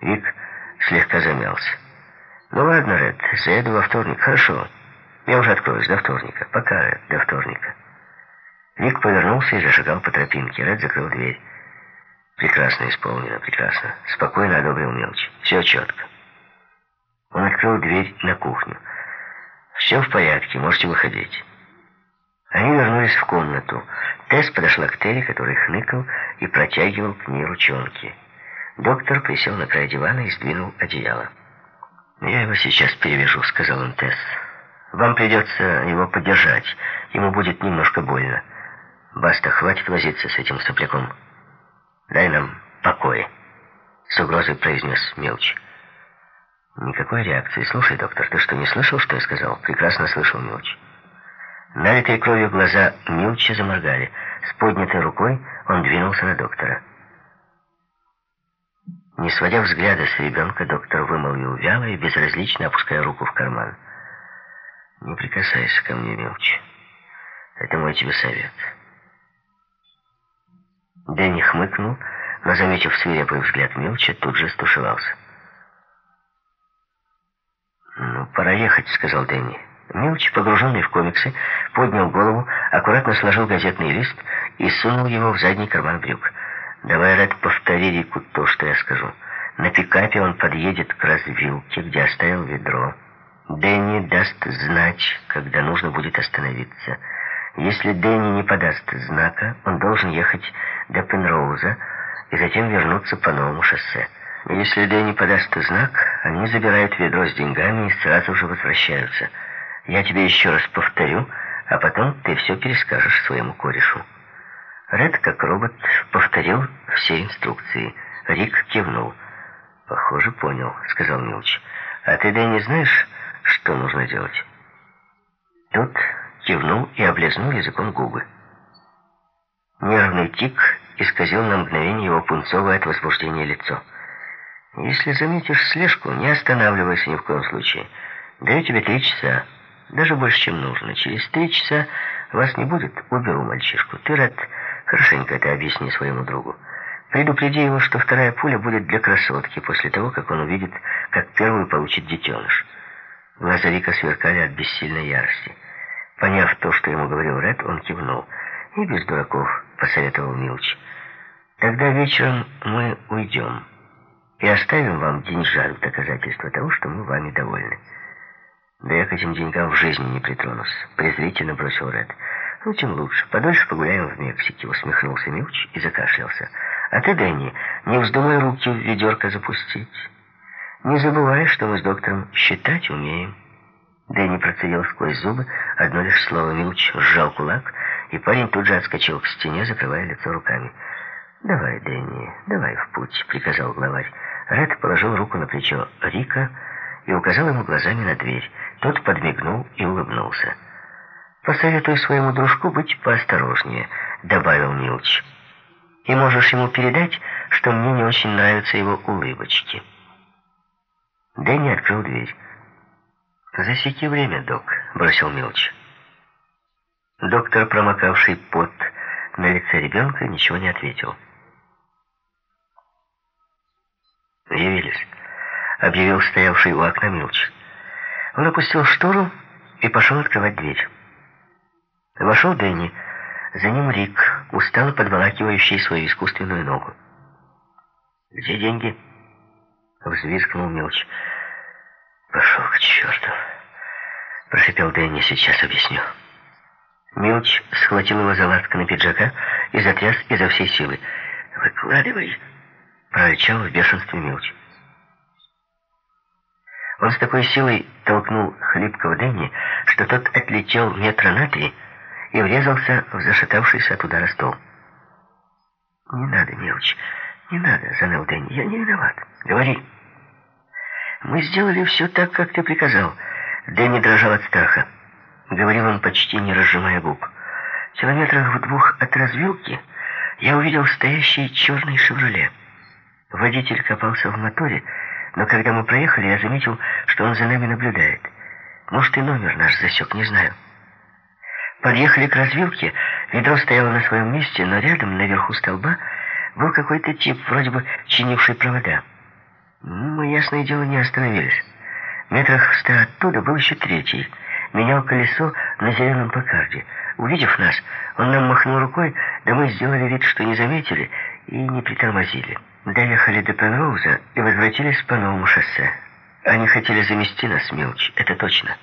Вик слегка замялся. «Ну ладно, Ред, заеду во вторник, хорошо. Я уже откроюсь до вторника. Пока, Ред, до вторника». Вик повернулся и зашагал по тропинке. Ред закрыл дверь. «Прекрасно исполнено, прекрасно». Спокойно одобрил мелочь. «Все четко». Он открыл дверь на кухню. «Все в порядке, можете выходить». Они вернулись в комнату. Тесс подошла к Терри, который хныкал и протягивал к ней ручонки. Доктор присел на край дивана и сдвинул одеяло. «Я его сейчас перевяжу», — сказал он Тесс. «Вам придется его подержать. Ему будет немножко больно. Баста, хватит возиться с этим сопляком. Дай нам покой», — с угрозой произнес Мелч. Никакой реакции. «Слушай, доктор, ты что, не слышал, что я сказал?» «Прекрасно слышал, Мелч». Налитые кровью глаза Милча заморгали. С поднятой рукой он двинулся на доктора. Не сводя взгляда с ребенка, доктор вымолвил вяло и безразлично опуская руку в карман. «Не прикасайся ко мне, Милч. Это мой тебе совет». Дэнни хмыкнул, но, заметив свирепый взгляд Милча, тут же стушевался. «Ну, пора ехать», — сказал Дэнни. Милч, погруженный в комиксы, поднял голову, аккуратно сложил газетный лист и сунул его в задний карман брюк. «Давай, Ред, повтори Рику то, что я скажу. На пикапе он подъедет к развилке, где оставил ведро. Дэнни даст знать, когда нужно будет остановиться. Если Дэнни не подаст знака, он должен ехать до Пенроуза и затем вернуться по новому шоссе. Если Дэнни подаст знак, они забирают ведро с деньгами и сразу же возвращаются». Я тебе еще раз повторю, а потом ты все перескажешь своему корешу». Ред, как робот, повторил все инструкции. Рик кивнул. «Похоже, понял», — сказал Милч. «А ты, Дэнни, знаешь, что нужно делать?» Тот кивнул и облизнул языком губы. Нервный тик исказил на мгновение его пунцовое от возбуждения лицо. «Если заметишь слежку, не останавливайся ни в коем случае. Даю тебе три часа». Даже больше, чем нужно. Через три часа вас не будет, уберу мальчишку. Ты, Ред, хорошенько это объясни своему другу. Предупреди его, что вторая пуля будет для красотки, после того, как он увидит, как первую получит детеныш. Глаза Рика сверкали от бессильной ярости. Поняв то, что ему говорил Ред, он кивнул. «И без дураков», — посоветовал Милч. «Тогда вечером мы уйдем и оставим вам деньжат в доказательство того, что мы вами довольны». «Да я к этим деньгам в жизни не притронусь», — презрительно бросил Ред. «Ну, тем лучше. Подольше погуляем в Мексике», — усмехнулся Милч и закашлялся. «А ты, Дэнни, не вздумай руки в ведерко запустить. Не забывай, что мы с доктором считать умеем». Дэнни процедил сквозь зубы, одно лишь слово Милч сжал кулак, и парень тут же отскочил к стене, закрывая лицо руками. «Давай, Дэнни, давай в путь», — приказал главарь. Ред положил руку на плечо Рика, — и указал ему глазами на дверь. Тот подмигнул и улыбнулся. «Посоветую своему дружку быть поосторожнее», — добавил Милч. «И можешь ему передать, что мне не очень нравятся его улыбочки». Дэнни открыл дверь. «Засеки время, док», — бросил Милч. Доктор, промокавший пот на лице ребенка, ничего не ответил. «Явились» объявил стоявший у окна Милч. Он опустил штору и пошел открывать дверь. Вошел Дэнни, за ним Рик, устало подволакивающий свою искусственную ногу. «Где деньги?» — взвизгнул Милч. «Пошел к черту!» — прошипел Дэнни, сейчас объясню. Милч схватил его за лацко на пиджака и затряс изо всей силы. «Выкладывай!» — прорычал в бешенстве Милч. Он с такой силой толкнул хлипкого Дэнни, что тот отлетел метра на три и врезался в зашатавшийся от удара стол. «Не надо, мелочь, не надо», — заныл Дэнни. «Я не виноват. Говори». «Мы сделали все так, как ты приказал». Дэнни дрожал от страха. Говорил он, почти не разжимая губ. В километрах в двух от развилки я увидел стоящий черный «Шевроле». Водитель копался в моторе, но когда мы проехали, я заметил, что он за нами наблюдает. Может, и номер наш засек, не знаю. Подъехали к развилке, ведро стояло на своем месте, но рядом, наверху столба, был какой-то тип, вроде бы чинивший провода. Мы, ясное дело, не остановились. Метрах в ста оттуда был еще третий. Менял колесо на зеленом покарде. Увидев нас, он нам махнул рукой, да мы сделали вид, что не заметили и не притормозили. Доехали до Пенроуза и возвратились по новому шоссе. Они хотели замести нас, мелочь, это точно.